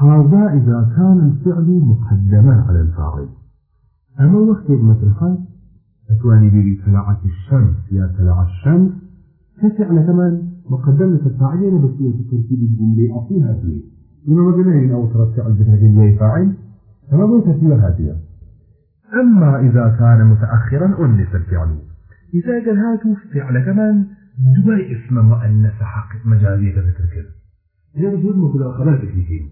هذا إذا كان الفعل مقدما على الفاعل. أما وقت مثل أتواني بي تلعت الشمس. يا تلع الشمس كفعل كمان مقدمة الفاعلين بس في ترتيب الجملة أصيلها فيه لما ما قلنا أو ترى فعل بهذه فاعل فما بو ترتيب هذه أما إذا كان متأخرا أنس الفعل. إذا قال هاتوا فعل كمان دبي اسم مؤنث حق مجازية كذا هي بجود مبتدا خبر تكليفين.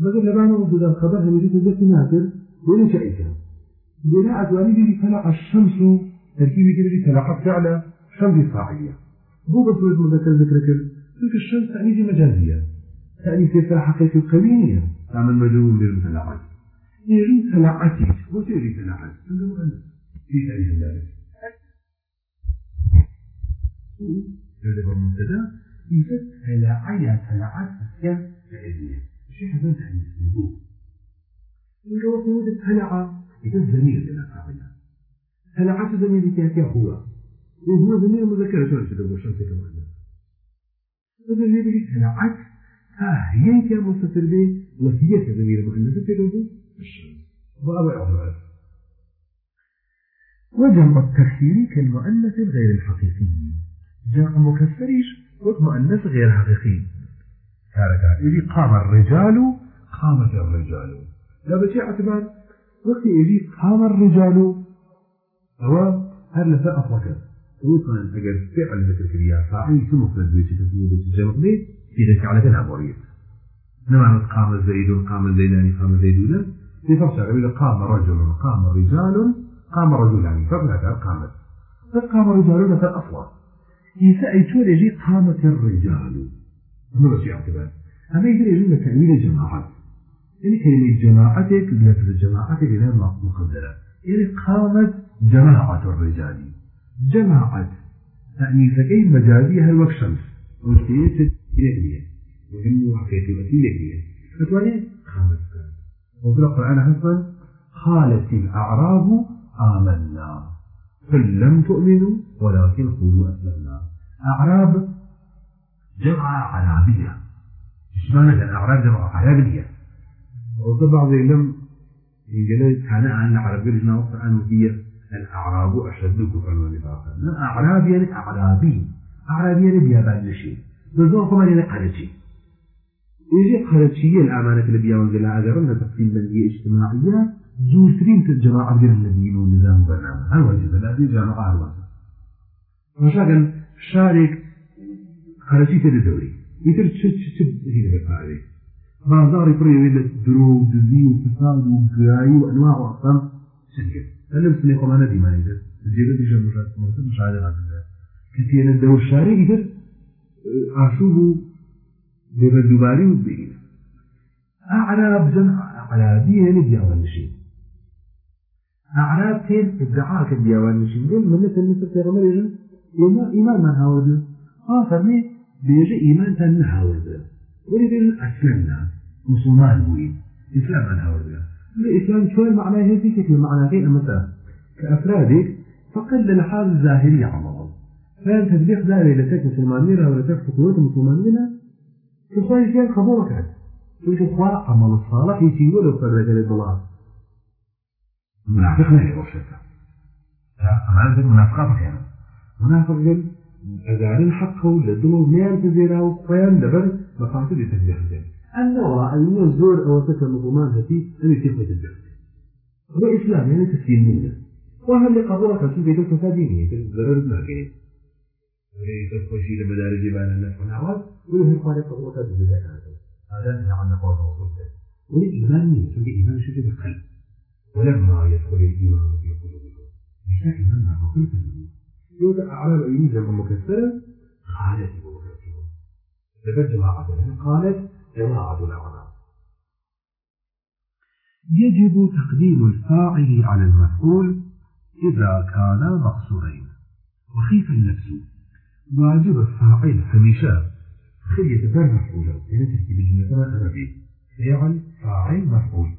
بقول لبانا مبتدا الخبر هم يجوز ذكر ناكر وين شيء بناء أدواني دي تلع الشمس تركيبي كده تلع فعل شمس فاعلية بس ولد مذكر ذكر كل تلك الشمس تعني في مجازية تعني في حقيقة القوية تعمل مجهول للمتلعات يجوز تلعتي وتجري تلعت هذا مؤنث في تعريف ذلك يجب المبتدا إذا تلعي تلعت فعلية الشيء هذا تعني سيبوه الجواب يوجد تلع إذا الزمير فاعلة تلعت زمير كاتيا هو وهو زمير مذكر شلون تدور شلون تكمل هذا اللي تلعت هي كمستتر به وهي كزمير مؤنث تدور الشمس وأبع أضرار وجمع التكسير كالمؤنث الغير الحقيقي جمع مكسرش ومؤنث غير حقيقي كاركا إذي قام الرجال قامت الرجال. لا بشيء اعتبار وقت يجي قام الرجال هو هل لفاء أفرك وكان أجل فعل ذكر كريا فاعل ثم فرد بيش تسميه بيش جمع بي ذلك على كلام وريد نمعنى قام زيد قام زيدان قام زيدون. في فرشة قبيل قام رجل قام رجال قام رجلان فبلا قامت. فقام رجال مثل أصلا يسأل يجي قامت الرجال. ما بس اعتبار أما يقدر يجي تأويل جماعات يعني كلمة جماعتك لفظ جماعتك غير مقدرة. يعني قامت جماعة الرجال. جماعة يعني فكي مجازيها الوقت شمس؟ وكيف تلقيه مهم وحكيتي وتلقيه فتواني قامت وفي القرآن حسنا قالت الأعراب آمنا قل لم تؤمنوا ولكن قولوا أسلمنا. أعراب جمع عربية إشمعنى الأعراب جمع عربية وطبعا زي لم ينقل كان عن العربية لجنا القرآن وهي الأعراب أشد كفرا ونفاقا. أعراب يعني أعرابي. أعرابي يعني بيابان نشي. بزوق ما يعني قرشي يجي قرشية الأمانة اللي بيان قلها أجرنا تقسيم بلدية اجتماعية زوجترين الجماعة غير النبيين والنظام برنامج هل وجد الذي جامعة أهلا مشاكل شارك قرشي تدوري يتر تشد تشد هنا بفعله بازار يفرق بين دروب دزي وفساد وقراي وأنواع وأقسام سنجد هل بسني قمانة دي ما نجد الجيبة دي جمع مرتب مش عادة هذا كتير الدور الشارك يتر أشوفه بردوباري والبئين أعراب جمع أعرابي هنا ديوان نشين أعراب تين ادعاء كديوان نشين قل من نسل نسل تيغمر يجن إيمان من هاورد آه فرمي بيجي إيمان تن هاورد. ولي أسلمنا مسلمان بوين إسلام من هاورد. الإسلام شوي معناه هذي كتير معناه غير مثلا كأفرادك فقل للحال الظاهري عملا فأنت تبيخ ذلك لتك مسلمانين أو لتك فقوات مسلمانين تخوي كان قبولك عاد تقول تخوى عمل الصالح يسيبه لو فرق للضلال منافق لا يروح شكا يعني قال أزعل الحق لدمو ميان تزيرا وقيام لبر مقاصد يتجه ذلك النوع أن الزور أو سكة مضمان هتي أن يتجه تجه هو إسلام يعني تسليمون وهل قبولك شو بيتك تفاديني ضرر ما كيف تخشي لمدارج بان النفس والعواد وله الخالق قبولك بجزاء هذا هذا عن قول الرسول والإيمان يسمى إيمان شو بالقلب ولما يدخل الإيمان في قلوبكم مش إيمان مع قلب يوضع أيدي جمع مكسرة قالت مكسرة لقد جماعة قالت جماعة الأعراب يجب تقديم الفاعل على المفعول إذا كان مقصورين. وخيف النفس. واجب الفاعل هميشا خلية بر مفعولا يعني ترتيب الجملة العربي فعل فاعل مفعول.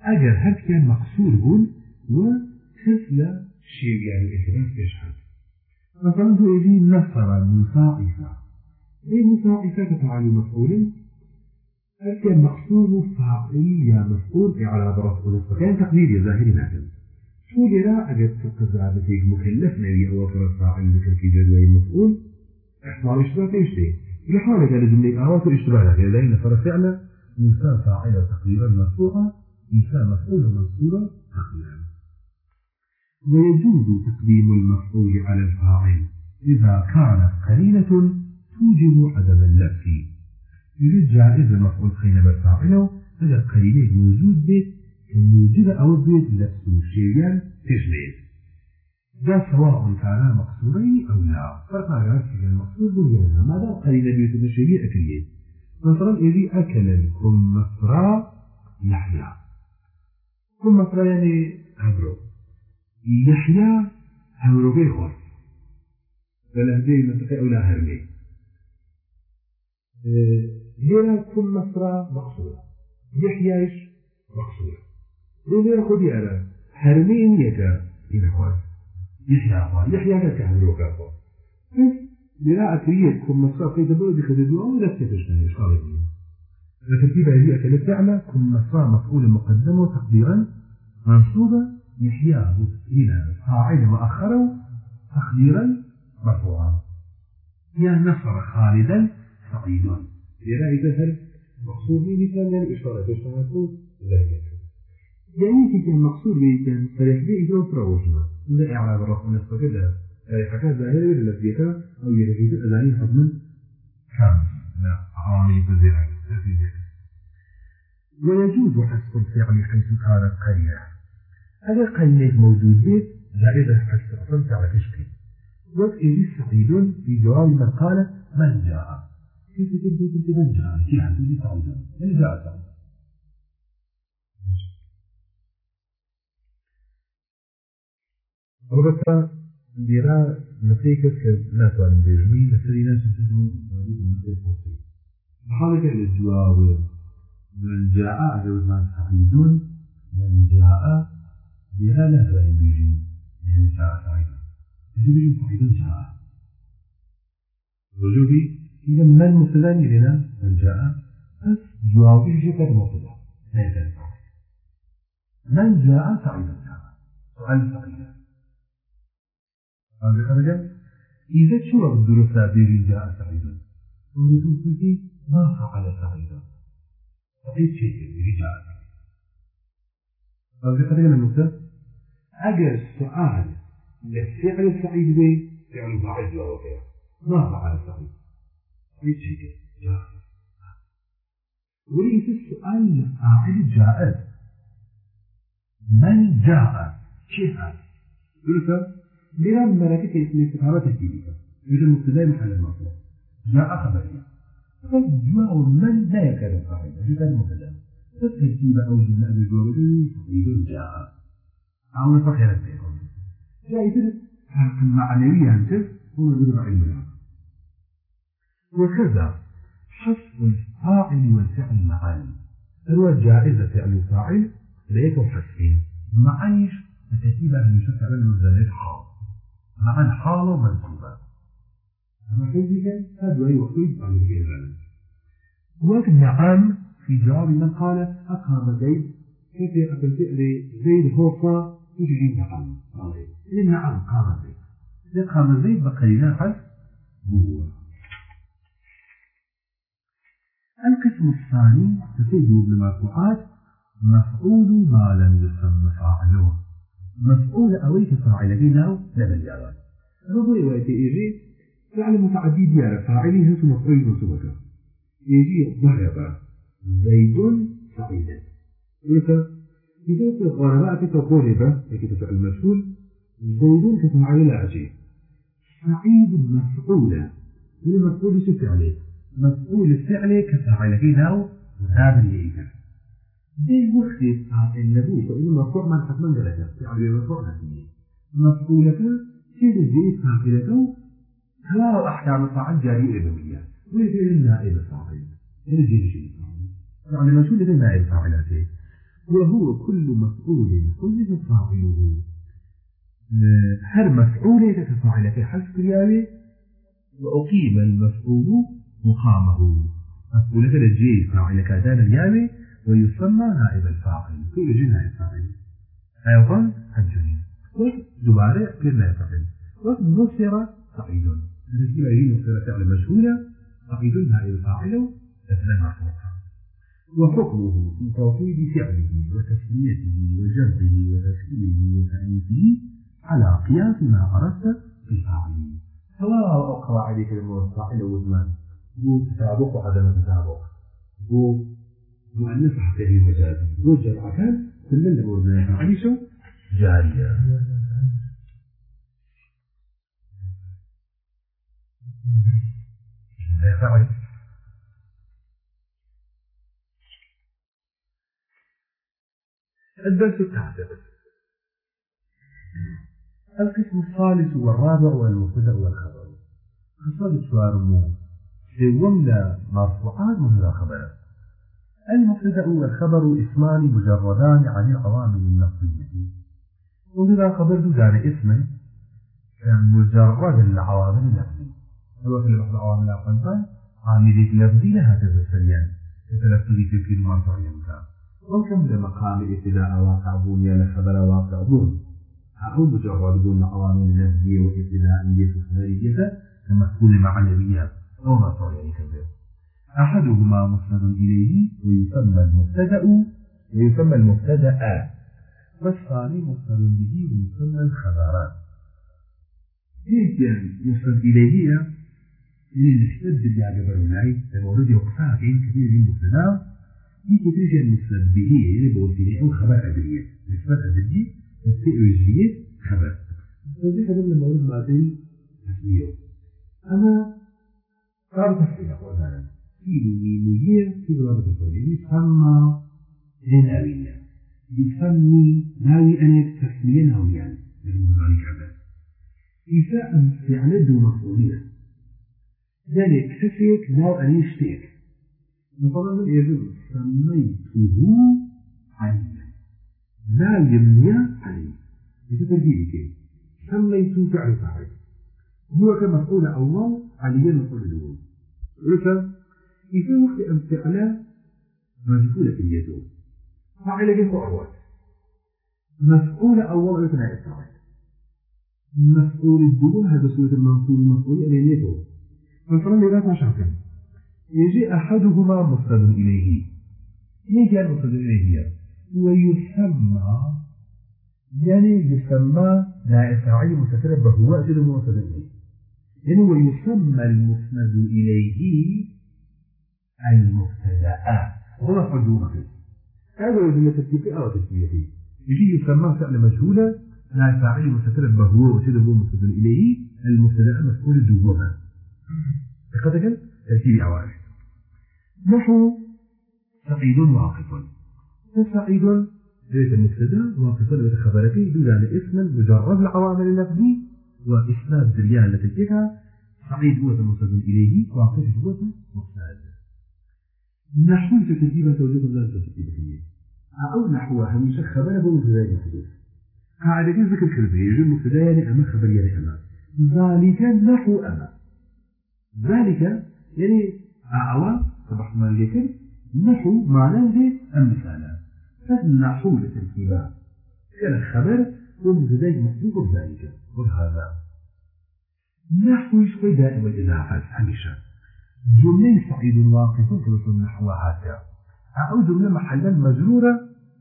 أجر كان مقصور بون وكسل شيء يعني التباس يشهد مثلا يجي نفر مساعفة أي مساعفة كفعل مفعول؟ كان مقصود فاعل يا مفعول على برف ونصف كان تقدير يا ظاهري ناكل شو لرا أجد تقدر بتيك مكلف نبي أو فرص فاعل ذكر في جدوى مفعول إحصار اشتباه تيشتي لحالة كان جملة أهوات اشتباه لك لأن فرفعل إنسان فاعل تقديرا مرفوعا إنسان مفعول منصورا تقديرا. ويجوز تقديم المفعول على الفاعل إذا كانت قليلة توجب عدم اللبس. يريد جائز مفعول خين بالفاعله أجل قليلة موجود بيت موجود أو بيت لبس شيئا تشبه ده سواء كان مقصورين أو لا. على في المقصود بنيانا ماذا قليلة بيت الشيء أكليه مثلا إذا أكل الكمثرى يحيى كمثرى يعني أمره يحيى هەورۆگەی بيخور بە هەندەی منطقه ئەولا هەرمێ لێرە کوم مەسرا مەقصورە یحیاش مەقصورە لێرە خودی ئەرە هەرمەی نیەکە يحيى يحيى كان هەورۆ کاخوا لێرا ئەکریە کوم مەسرا قەی دەبەوە دیخەدەدووە ئەو لە تێتشنە إشغال لترتيب هذه أكلة فعلة كم مصرى مفعول مقدم تقديرا منصوبة يحيى هنا فاعل مؤخرا تقديرا مرفوعا يا نصر خالدا سعيد إذا هل مقصود به مثال يعني إشارة لا يكفي يعني كان مقصود به كان فريح به إذا وتروجنا لا إعراب الرقم نصف كده. حكا ظاهرة ولا لفيكا أو يرغيب الأذاني حضنا كم؟ لا عامل بزيعك ويجوز حسب الفعل حيث كانت قرية. هذا قيمة موجود بيت جائزة حتى أصلا على تشكي. وقت إجي سعيد في جواب من قال من جاء كيف تبدو كنت من جاء؟ كيف تبدو سعيد من جاء سعيد البته لێرا نسەی کەس کە ناتوانین بێژمی لەسەری ناچێت حاڵەکە لە جواب من جاء من جاء بها لا فإن بيجي يعني جاء سعيدا يجي بيجي سعيدا جاء رجوبي إذا من المبتدا لنا من جاء بس جواب يجي كان مبتدا لا يكاد من جاء سعيدا جاء سؤال سعيدا هذا خرج إذا شو الدرس بيجي جاء سعيدا ولكن قلت ما فعل سعيدا سعيد شيء بيجي جاء هذا خرج من أجر السؤال للفعل السعيد به فعل فاعل جواب فعل ما فعل سعيد أي شيء جاء وليس السؤال لفاعل جاء من جاء كيف قلت لأن ملكة اسم استفهام تكييفة يوجد مبتدا محل المطلوب جاء خبرية فالجواب من لا يكاد فاعل جدا مبتدا. فتكتيب أو جملة بجواب سعيد جاء أو نفخر بهم جائزة المعنوية أنت هو ذو علم وكذا حسب الفاعل والفعل معا. هو جائزة فعل فاعل ليك حسبين معايش بترتيبها من شكل المزالات حال مع حال منصوبة أما كذلك هذا يوحيد عن الجيران نعم في جواب من قال أقام زيد كيف أقل فعل زيد هو يجري نعم هو القسم الثاني تفيد بالمرفوعات مفعول ما لم يسمى فاعله. مفعول أويك فاعل بينه لبن يارا ربو رواية يجي فعل متعدد يارا فاعله هو مفعول منصوبك يجي ضرب زيد سعيدا إذا الغرباء كتقولبة كتفعل المسؤول زيد كفعل العجيب سعيد مفعولة من المفعول فعله مفعول الفعل هنا وهذا اللي يجب دي وقت النبوة فإنه مرفوع من حتما درجة فعل مرفوع نتيجة مفعولك سيد الجيد فاعلته هلا أحكام الفاعل جارية إبوية ويجي النائب فاعل الجيد الجيد فاعل يعني مسؤول لدي نائب فاعلاته وهو كل مفعول كل فاعله. هر مفعول كفاعل في حسب رياوي وأقيم المفعول مقامه. مفعولة للجي فاعل كادان اليامي ويسمى نائب الفاعل. كل جي نائب فاعل. أيضا الجنين دوباره غير نائب فاعل. نصر سعيد نصر فعل مجهولة سعيد نائب فاعل. تفعل مرفوعا وحكمه في توحيد فعله وتسميته وجره وتسكينه وتأنيثه على قياس ما عرفت في فاعله سواء أقرأ عليك المفاعل والزمان بو تتابق وعدم تتابق بو مؤنث حقيقي مجازي بو جمع كان كل اللي بورنا عيشو جارية. فعل الدرس التاسع القسم الثالث والرابع والمبتدأ والخبر. خصال شوارمو سوم لا مرفوعات مهلا خبر المبتدأ والخبر اسمان مجردان عن العوامل اللفظية وهذا خبر اسما كان مجرد العوامل اللفظية هو في بعض العوامل الأقل. عامل لفظي لها تتسليان يتلفظي في كل مرفوع يمكن وكم لمقام الابتداء واقع بون يا لخبر واقع بون؟ أو مجرد بون عوامل لفظية وابتدائية وخبرية كمفهوم معنوية أو مرفوع يعني كذب أحدهما مسند إليه ويسمى المبتدأ ويسمى المبتدأ. والثاني مسند به ويسمى الخبر. كيف يعني مسند إليه يعني عجبه الناي المورد يقصى بين كثير من المبتدأ المسند به يعني بوسيلة أو خبر أدرية. نسبة أدرية التئويجية خبر. فدي حاجة من المورد بعدين تسمية. أما صار تفصيل أخوانا في ميمية في ضربة الفريق يسمى للأوية يسمي ناوي أنا تسمية ناويان للمزاري كذا إذا فعل دون مفعولية. ذلك تفيك ناو أن يشتيك. مثلا يجب سميته عليا. لا يمني علي إذا ترجيبك سميت فعل فاعل هو كمفعول أول عليا مفعول دون مثلا إذا وقت أن فعل مجهولة اليد فاعل جيف أول مفعول أول يتنع الفاعل مفعول الدون هذا سورة المنصول المفعول أمانيته مثلا لذات عشرة يجي أحدهما مصدر إليه. يجي المصدر إليه ويسمى يعني يسمى نائب فاعل مستتر بهو أجل مصدر إليه. يعني ويسمى المسند إليه المبتدأ. هو دون هذا يجب ترتيب أو تسميته. يجي يسمى فعل مجهولة نائب فاعل مستتر بهو وأجل مصدر إليه المبتدأ مفعول دونها بقدر ترتيب أوامر نحو سعيد واقف. فسعيد ليس المبتدا واقفا بخبرك يدل على اسم مجرد العوامل اللفظي واسناد الزريان التي فيها. سعيد هو المسند إليه واقف هو مسند نحو ترتيبا توجد الله ترتيبا أو نحو هميشه خبر بمبتدا محذوف قاعدة ذكر كلمة يجي المبتدا يعني أما خبر يعني أما. ذلك نحو أما. ذلك يعني أعوى صبح ما ذكر نحو معنى ذي المثال فالنحو لتركيبا كان الخبر ومبتدا مصدوق ذلك. وهذا. نحو شوي دائما الإضافة هميشه جملة سعيد واقف كما النحو هذا أو جملة محلا مجرورة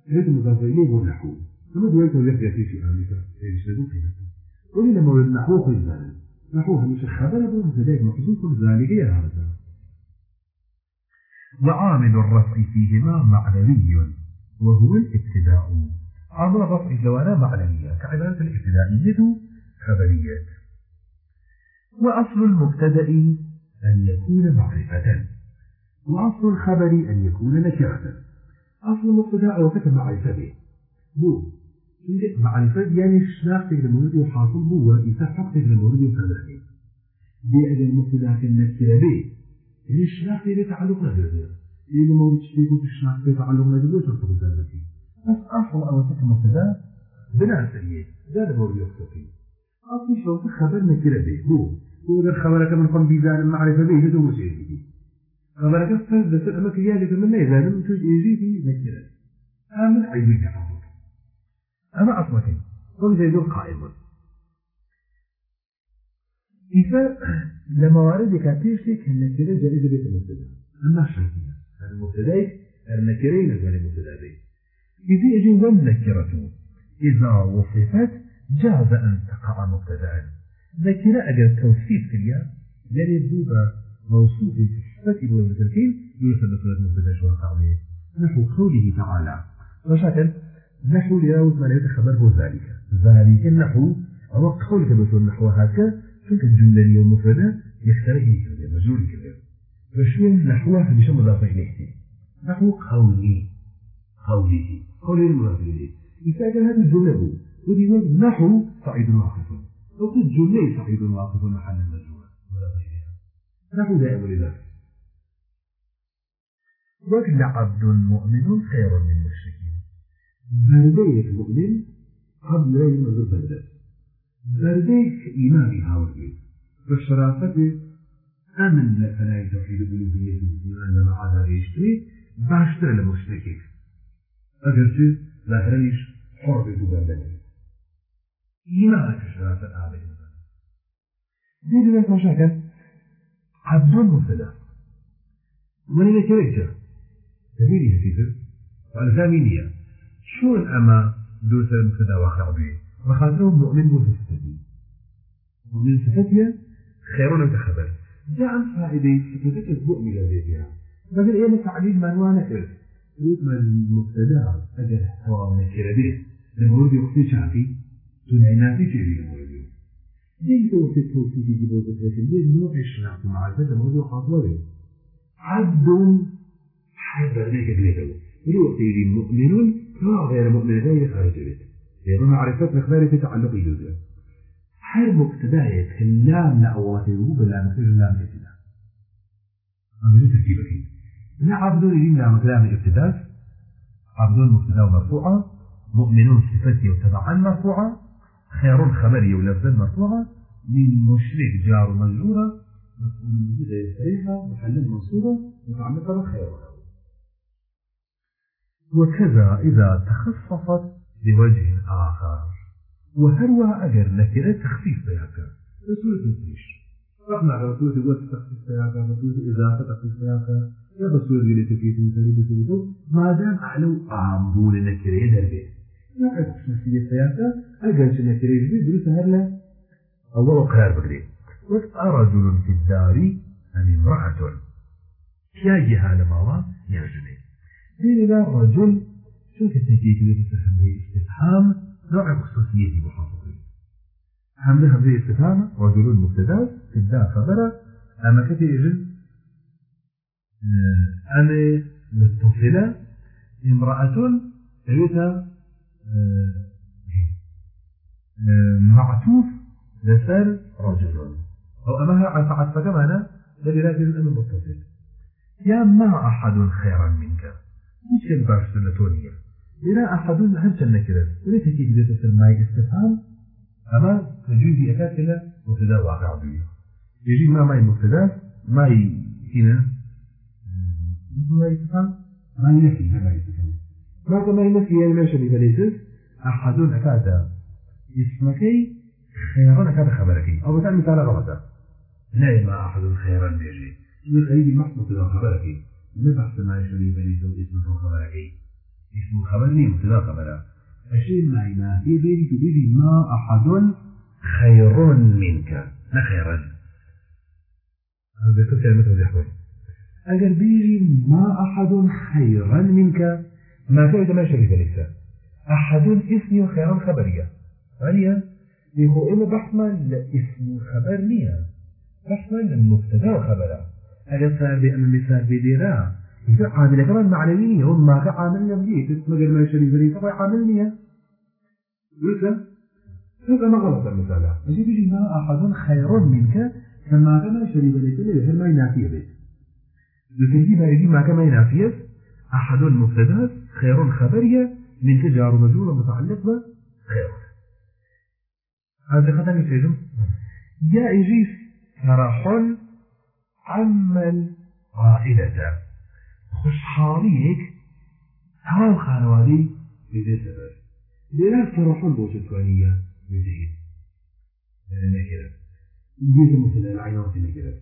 غير مضاف إليه والنحو ثم دويت ويحدث في في ذلك يجلسوا فيها ولي لما النحو في ذلك نحو هميشه خبر بمبتدا مصدوق ذلك. يا هذا. وعامل الرفع فيهما معنوي وهو الابتداء. عامل الرفع زوانا معنوية كعبارة الابتدائية خبرية. وأصل المبتدأ أن يكون معرفة وأصل الخبر أن يكون نكرة أصل المبتدأ وكتب معرفة به. هو معرفة يعني تقدر المورد وحاصل هو يتحقق تقدر المورد وكذلك بأجل المبتدأ كالنكرة به. يعني الشناخ تقدر تعلق نجرده لأن مورد شيء في الشناخ تقدر تعلق نجرده وترتب ذلك بس أصل أو كتب المبتدأ بناء سريع ده المورد يكتفي أصل شوط خبر نكرة به هو هو الخبر كما نقول بيزان المعرفة به هو شيء خبرك فرد بس أما كيالك من نيزانم توج إيجي في ذكرة آمن عيبك حفظك أما أصمتين هم زيدون إذا لموارد كاتيش لك النكرة جائزة بيت المبتدأ. أما شرطية المبتدا النكرين نزل المبتدا بيت إذا يجي والنكرة إذا وصفت جاز أن تقع مبتدأ. ذكر أجل توصيف في الياء يعني بوبا موصوف في صفة والمتركين يرسل بصورة مبتدأ شو قوله نحو قوله تعالى. وشكل نحو لراوت ما لا يتخبره ذلك. ذلك النحو أو قولك بصورة نحو هكذا شوف الجملة اليوم مفردة يخترق كذا مجرور كذا فشو نحوها مش مضاف إليه نحو قولي. قوله قول المضاف إليه كان هذه الجملة ودي نحو صعيد واقف. لو قلت جملة صعيد واقف محل مجرور ولا غيرها. نحو دائم لذلك. وكل عبد مؤمن خير من مشركين برديك مؤمن قبل لا يمر بردك برديك إيماني هاوردي بشرافته أمن لفناي توحيد الألوهية الإيمان لما عاد يشتري باشتر أجرت لا هريش حر بردني إيمانك شرافة آبي زيد لك مشاكل عبد مبتدا من كريجة تبيني هتيتر وعلى زامينية شون أما دوسر مبتدا واخر بيه وخاطره مؤمن بصفتي ومن صفتها خير لك خبر جاء فائدة صفتك مؤمن بها بدل إيه تعليل من وانكر يقول المبتدا أجل هو نكر به. لمرود وقت شافي تنعينا في شيء المرود ليس وقت التوصيف في جبوت لكن ليه نوع الشناعة مع الفتى مرود وخاطره عبد حبر لك بلده ولو مؤمن فهو غير مؤمن غير خارج بيته لأنه معرفة مقدار في تعلق الجزء هل مبتداية اللام لأواته بلا مكتوب اللام الابتداء؟ هذا جو تركيبك لا عبد يجيب لام كلام الابتداء عبد مبتدا مرفوعة مؤمنون صفتي وتبعا مرفوعة خير خبري ولفظا مرفوعة من مشرك جار مجرورة مفعول به غير صريحة محل منصوبة متعلقة بالخير وكذا إذا تخصصت بوجه آخر. وهروها نكرة تخفيف بياكا بسورة التيش رحنا على بسورة الوقت تخفيف بياكا بسورة إضافة تخفيف بياكا يا بسورة اللي تكيف من سريب سريب ما دام أعلو أعمبون نكرة دربي لا أكسسية بياكا أجر نكرة جديد دروس هرلا أول قرار بقري وقت رجل في الدار أم امرأة. كيا جهال ماوا يرجمي دين رجل شو كتجيك لتفهم استفهام نوع خصوصية محافظة. همزة همزة استفهام رجل مبتدأ تبدا خبرة أما كتيجن أنا متصلة امرأة أيتها معطوف لسر رجل. أو أمها عطفك معنا لذلك الأمر متصل يا ما أحد خيرا منك؟ مش البرس لتونية إلى أحد هل النكرة ولا تكيد ذات الماء استفهام. أما تجوز أكاد كلا مبتدا واقع بيه يجي ما ماي مبتدا ماي هنا ما استفهام؟ ما ينفي ما استفهام؟ ما كما ينفي يعني ما شبه ليس أحد أكاد اسمكي خيرا أكاد خبرك. أو مثلا مثال غلطة. لا ما أحد خيرا بيجي. من أيدي محمد خبرك. ما بحث ما يشبه ليس اسمه خبرك. اسم الخبر لي مبتدا خبره؟ الشيء معنا في بيري تبيري ما أحد خير منك لا خيرا هذا كنت كلمة وضح أجل بيجي ما أحد خيرا منك ما كان ما شريك ليس أحد اسمي خيرا خبرية عليا يقول إما بحث اسم خبر ليا بحث المبتدا خبره. أجل صار بأن المثال بديرا إذا عامل كمان معنوية هم ما كعامل نبيه مجر ما يشري فريق طبعا عامل نية. لسه هذا ما غلط المثال. يجي بيجي ما أحد خير منك فما كما يشري فريق اللي ما ينافيه بيت لتجيب يجي ما كما ينافيه أحد مبتدا خير خبرية من تجار مجهول متعلق بخير هذا خطأ يسيرم يا إجيس فرح عمل عائلة. خوشحاليك هاو خانوادي بذي سبب لذلك فرحون بوش التوانية بذهين نكرة جيت مثل العينات نكرة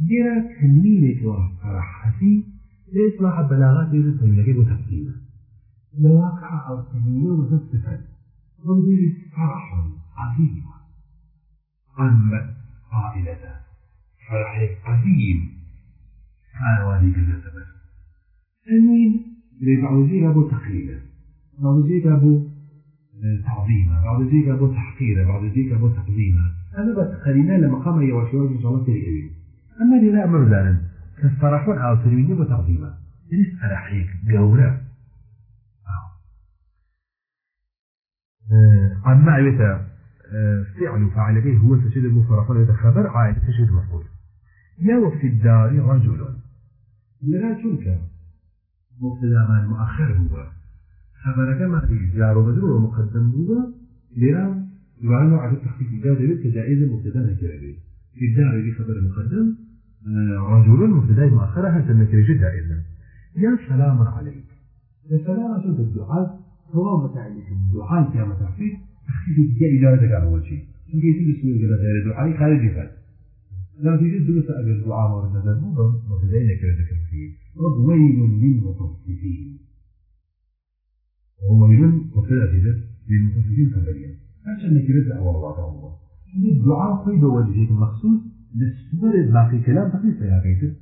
جرا كمينك وفرحتي لإصلاح بلاغات يوجد طيلة وتقديمه لواقع أو سنية وتصفت وبدي فرح عظيم عم عائلته فرح عظيم كان والي كذا سبب ثانيا لبعوزي أبو تقليلا بعوزي أبو تعظيما بعوزي أبو تحقيرا بعوزي أبو تقديما أنا بتقلينا لمقام يواشيوش إن شاء الله تريد أما لي لا أمر ذلك. كالفرحون أو تريد وتقديما يعني فرحيك قورة عن معرفة فعل فعل به هو تشد المفرقون يتخبر عائد تشد مفعول. يا وفي الدار رجل. يرى تلك مبتدا من مؤخر هو خبر كما في جار ومجرور ومقدم هو لرا يبان على التخفيف إجازة كجائزة مبتدا في الدار خبر مقدم رجل مبتدا مؤخر هل تنكر جائزة يا سلام عليك يا سلام عليك الدعاء هو متعلق الدعاء كما تعرفين تخفيف الجاء إجازة على وجهه شنو يجي بسوء غير دعاء خارج فات لما تيجي تدرس أجل الدعاء ورد هذا الموضوع مبتدئين كده ذكر فيه ويل للمطففين. هو ويل مبتدأ كده للمطففين خبريا عشان كده دعوة الله الله الدعاء في بوجهه المخصوص للسورة باقي كلام تخفيف يا غيتر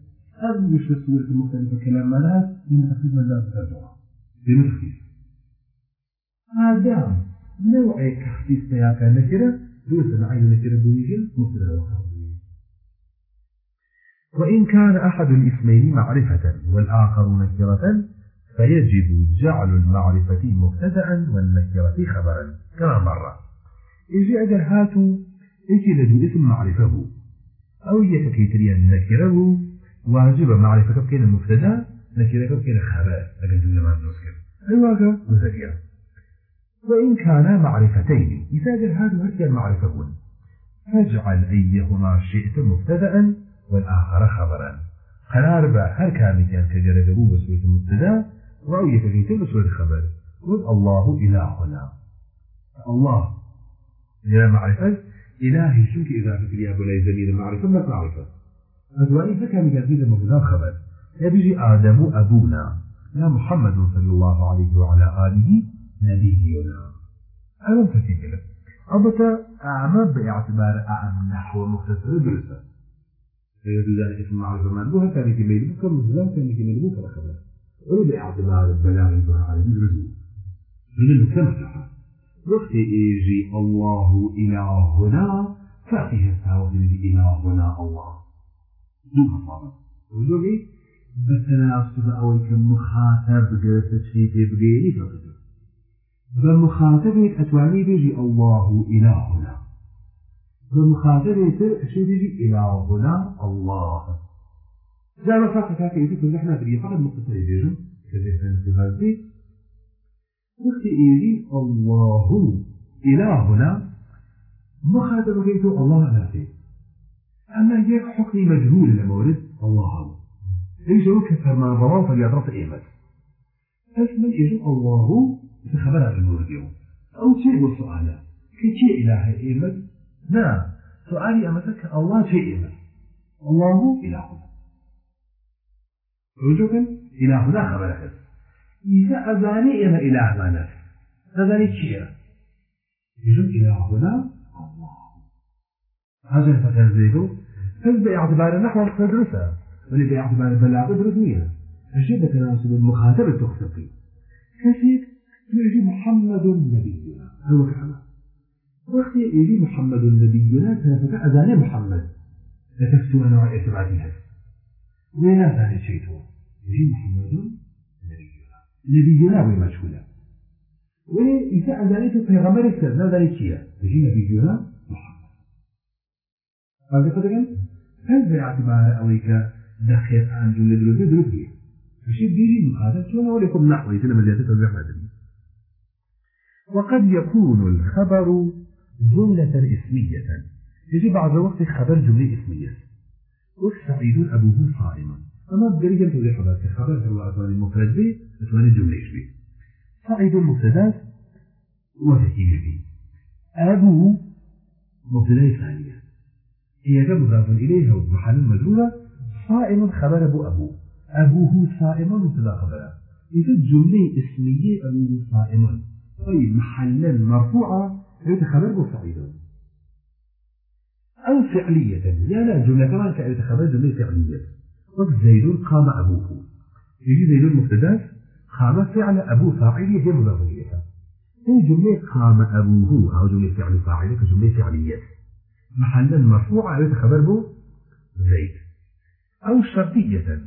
أم مش السورة المختلفة كلام لما تخفيف من ذلك الدعاء لما تخفيف هذا نوع تخفيف يا كان كده دوس معين نكره بوجه مبتدأ وخبر وإن كان أحد الاسمين معرفة والآخر نكرة فيجب جعل المعرفة مبتدأ والنكرة خبرا كما مرة إجي أجل هاتو إجي لجو اسم معرفه أو يتكيتريا نكره واجب معرفة بكين المبتدأ نكرة بكين خبر أجل جملة ما نذكر أيواك؟ مزكية وإن كانا معرفتين إذا جل هاتو هكذا معرفة. فاجعل أيهما شئت مبتدأ والآخر خبرا. قرار با هر كامل كان كجرد بو بسورة أو يتغيت بسورة الخبر قل الله إلهنا. الله. يا معرفة إلهي شنك إذا فكر أبو لا زميل معرفة ما معرفة أدواني فكامل كان في المبتدا خبر؟ يبيجي آدم أبونا. يا محمد صلى الله عليه وعلى آله نبينا ألم تكن أبتا أعمى باعتبار أعم نحو مختصر درسه ذلك اسم معرفة منبوها كان يكمل بك مثلا كان يكمل بك رخبة ولو باعتبار البلاغ الظهر على الرزق من كم وقت يجي الله إلهنا فأتيه التاوذ إلهنا الله. دون صابت وجوبي بتناسب أو كمخاطب قلت شيء بغيري فقط. بمخاطبك أتواني بيجي الله إلهنا. بمخاطبه شيء يجي إلى هنا الله. ما فاكر كاكا كل إحنا في فقط مختصر يجي كذا في هذه وقت يجي الله. إلى هنا. مخاطبه كيتو الله نفسه أما يجي حكم مجهول لما ورد الله. ليس هو كفرمان ضواب فليضرب إيمت. أسمى يجي الله في الورد يوم. أو شيء والسؤال كي شيء إله إيمت. نعم. سؤالي أمسك الله شيء ما الله إلهنا. رجوعا إلهنا خبرك إذا أذاني إلى إله ما نفس. أذاني شيء يجب إلهنا الله. هذا فتنزيله هل باعتبار النحو تدرسها ولي باعتبار البلاغة درسنيها الشيء بتناسب المخاطب التخصصي كثير يجي محمد نبينا هو كلام وقت يجي محمد نبينا تنفك أذان محمد. لتفتو نوع اعتباري هذا وين أذان الشيء يجي محمد نبينا نبينا بمشهولة وإذا أذانته في غمر السر هذا الشيء يجي نبينا محمد. هذا قدرا هل باعتبار أويك دخيت عن جملة دروس بيه الشيء بيجي مخاطب شو أنا وليكم نحو يتنم زيادة الرحمة وقد يكون الخبر جملة اسمية. يجي بعض الوقت خبر جملة اسمية. والسعيد أبوه صائم أما بدرجة توضيح هذا خبر. الله أتواني المفرد به أتواني الجملة به صعيد مبتدا وفيه به أبوه مبتدا ثانية. هي مضاف إليها ومحل مجرورة. صائم خبر أبو أبوه. أبوه صائم مبتدا خبره. إذا الجملة اسمية أبوه صائم. طيب محلا مرفوعة. هذا خبر سعيد أو فعلية يا لا جملة كمان كأنت خبر جملة فعلية. وقت زيد قام أبوه. يجي زيد مبتدأ قام فعل أبو فاعل هي مضاف إليها هي جملة قام أبوه أو جملة فعل فاعل كجملة فعلية. محلا مرفوعة هذا خبر بو زيد. أو شرطية.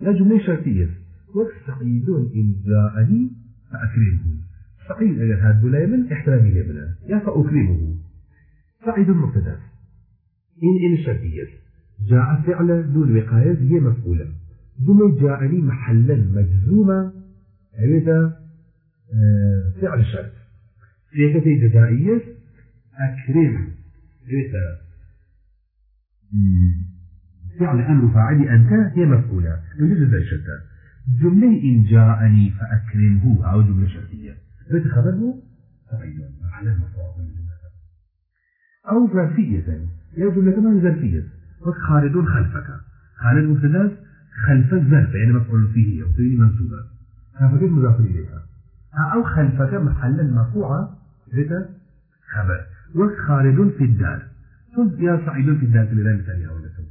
لا جملة شرطية. وسعيد إن جاءني فأكرمه. أجل هاد بلايمن احترامي لبنا يا فأكرمه. سعيد مبتدا إن إن الشرطية جاء فعل دون وقاية هي مفعولة. جملة جاءني محلا مجزومة هذا آه، فعل شرط. في كتي جزائية أكرم هذا فعل أمر فاعل أنت هي مفعولة. يوجد زي شتى جملة إن جاءني فأكرمه أو جملة شرطية خبره سعيد على المفعول أو ظرفية. يا جملة كمان ظرفية. خالد خلفك. خالد مبتدا خلف الظرف يعني مفعول فيه وتريد منصوبة. خلفك مضاف إليها أو خلفك محلا مرفوعة بيت خبر. وخالد في الدار. يا سعيد في الدار؟ اللي لا مثال هولته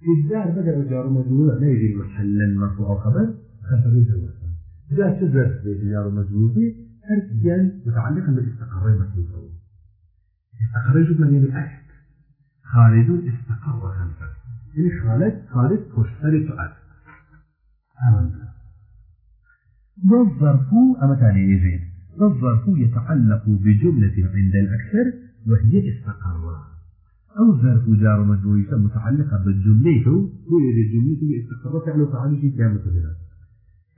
في الدار بدأ جار مجرور. لا يجي محلا مرفوع خبر؟ خلف الوسط جاء شذر في جار مجرور هرتيان متعلقا بالاستقرار مسلوبه استقر جزء من يعني أحد. خالد استقر خلفه يعني خالد خالد تشترط أحد آمنت والظرف أما ثاني يجيب والظرف يتعلق بجملة عند الأكثر وهي استقر أو ظرف جار مجرور متعلقة بالجملة. هو يجي الجملة استقر فعل فعل شيء كامل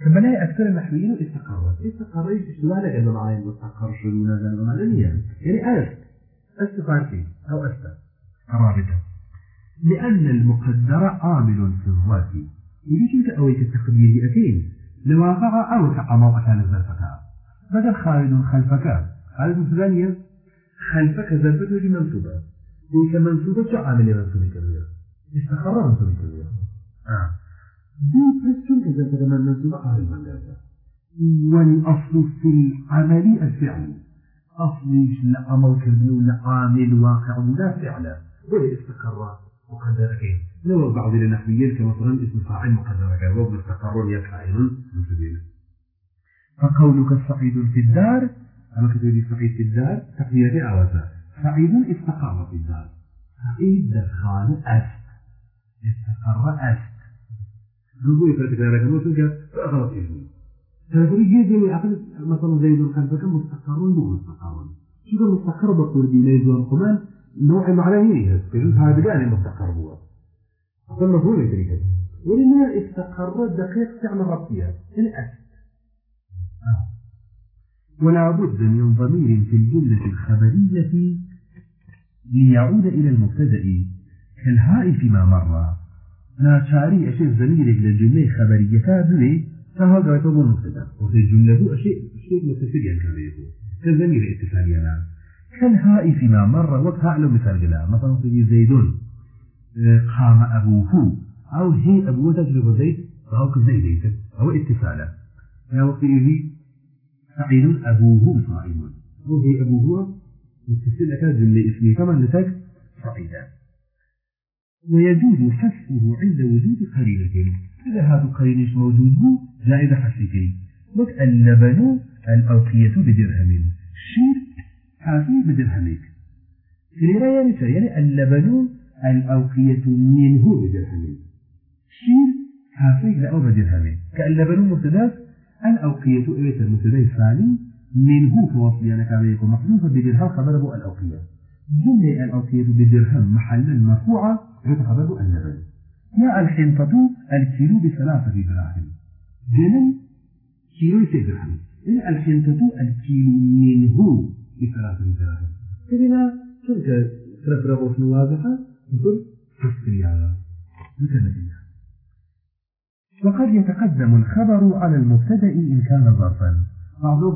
لا أكثر النحويين استقرت استقر لا لك أنه معين مستقر؟ شو نزل وما يعني أست أست فارسي أو أست رابطة. لأن المقدر عامل في الذات يجب أويك التقدير أكين لواقع أو كعمو أكان الزرفك بدل خالد خلفك. خالد ثانية خلفك زرفته يجي منصوبة. ليس منصوبة شو عامل منصوبة كبيرة؟ استقر منصوبة كبيرة. آه. بس إذا منصوبة على المنجازة والأصل في العمل الفعل. أصل لأمر كبير لعامل واقع ولا فعل. وهي استقر مقدرة كين لو بعض النحويين كمثلا اسم فاعل مقدرة كين وابن استقر يا فاعل من فقولك سعيد في الدار أما كتبه سعيد في الدار تقدير أوزا سعيد استقر في الدار. سعيد دخان أست استقر أست يفرق ذلك نوتك فأغلط إذنه. تقول يجي عقل مثلا زيد خلفك مستقر مو مستقر؟ شو مستقر؟ بقول دي ليزون كمان نوع معنوي هذا يعني مستقر هو. هذا مفهوم يدري ولما استقر دقيق تعمل ربطيها الأسد ولا بد من ضمير في الجملة الخبرية ليعود إلى المبتدأ كالهاء فيما مر. ناچاری أشياء ضميرك للجملة خبرية كابلة فهو قرأت أبو المبتدأ وفي الجملة هو أشياء أشياء متصليا كان يكون كالضمير اتصاليا نعم كالهاء فيما مر وقت له مثال قلا مثلا في زيد قام أبوه أو هي أبوه تجربة زيد فهو كزيد أو اتصالا يا وقت سعيد أبوه صائم أو هي أبوه متصل أكاد جملة اسمه كما نتاج صعيدا ويجوز حذفه عند وجود قرينة. إذا هذا قرينة موجود؟ هو جائز حذفه وك اللبن الأوقية بدرهم. شير حافي بدرهمك كليرا يعني يعني اللبن الأوقية منه بدرهم. شير حافي لا بدرهم. كاللبن مبتدأ الأوقية إليس المبتدأ الثاني؟ منه توصي أنا كان يكون مقصوفا بدرهم خبره الأوقية جملة الأوقية بدرهم محلا مرفوعة يتخبر اللبن يا الحنطة الكيلو بثلاثة دراهم. جنن كيلو درهم إن الحنطة الكيلو منه بثلاثة دراهم. كلنا تلك تفرغ واضحة تفكري على نكمل وقد يتقدم الخبر على المبتدأ إن كان ظرفا.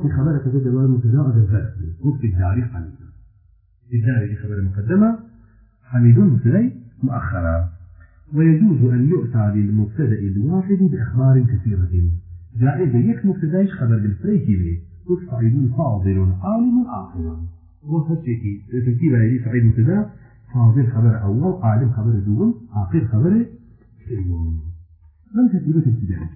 في خبرك تجد المبتدأ الظرف وقت الدار حميد الدار خبر مقدمة حميد مبتدأ مؤخرا ويجوز أن يؤتى للمبتدأ الواحد بأخبار كثيرة. جائز يك مبتدأش خبر بالفريك به والصعيد فاضل عالم عاقل وفتشكي ترتيب عليه سعيد مبتدأ فاضل خبر أول عالم خبر دون عاقل خبر سيون من ترتيبة ابتدائي